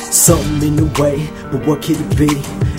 Something in the way, but what could it be?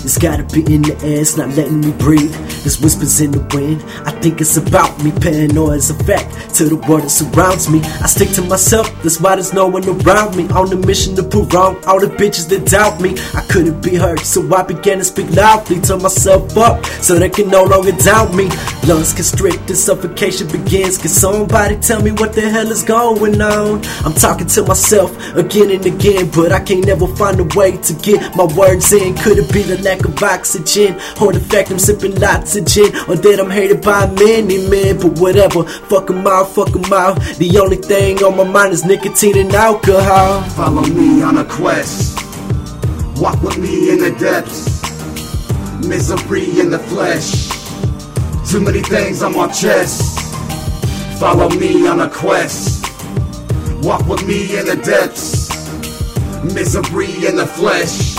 It's gotta be in the air, it's not letting me breathe there's whispers in the wind, I think it's about me. Paranoia is a fact to the world that surrounds me. I stick to myself, that's why there's no one around me. On a mission to prove wrong all the bitches that doubt me. I couldn't be hurt, so I began to speak loudly. Turn myself up so they can no longer doubt me. Lungs constrict and suffocation begins. Can somebody tell me what the hell is going on? I'm talking to myself again and again, but I can't never find a way to get my words in. Could it be the lack of oxygen, or the fact I'm sipping lots of gin, or that I'm hated by many men? But whatever, fuck 'em out, fuck 'em out. The only thing on my mind is nicotine and alcohol. Follow me on a quest. Walk with me in the depths. Misery in the flesh. Too many things on my chest. Follow me on a quest. Walk with me in the depths. Misery in the flesh.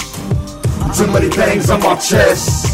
Too many things on my chest.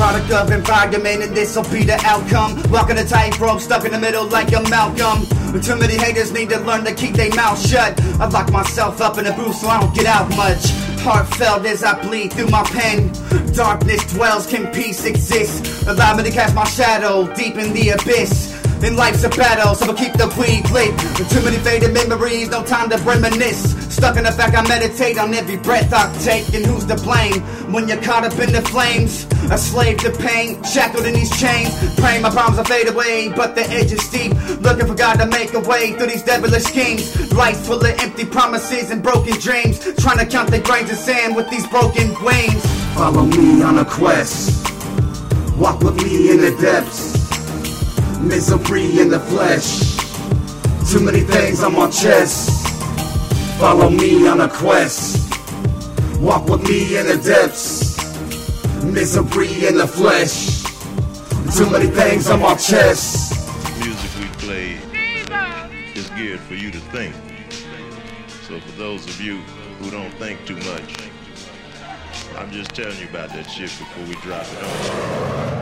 Product of environment and this'll be the outcome. Walking a tightrope, stuck in the middle like a Malcolm. But too many haters need to learn to keep their mouth shut. I lock myself up in a booth so I don't get out much. Heartfelt as I bleed through my pen. Darkness dwells, can peace exist? Allow me to cast my shadow deep in the abyss. And life's a battle, so I'll keep the weed lit. Too many faded memories, no time to reminisce. Stuck in the fact I meditate on every breath I take. And who's to blame when you're caught up in the flames? A slave to pain, shackled in these chains. Praying my problems will fade away, but the edge is steep. Looking for God to make a way through these devilish schemes. Life full of empty promises and broken dreams. Trying to count the grains of sand with these broken wings. Follow me on a quest. Walk with me in the depths. Misery in the flesh. Too many things on my chest. Follow me on a quest. Walk with me in the depths. Misery in the flesh. Too many things on my chest. music we play is geared for you to think. So for those of you who don't think too much, I'm just telling you about that shit before we drop it on.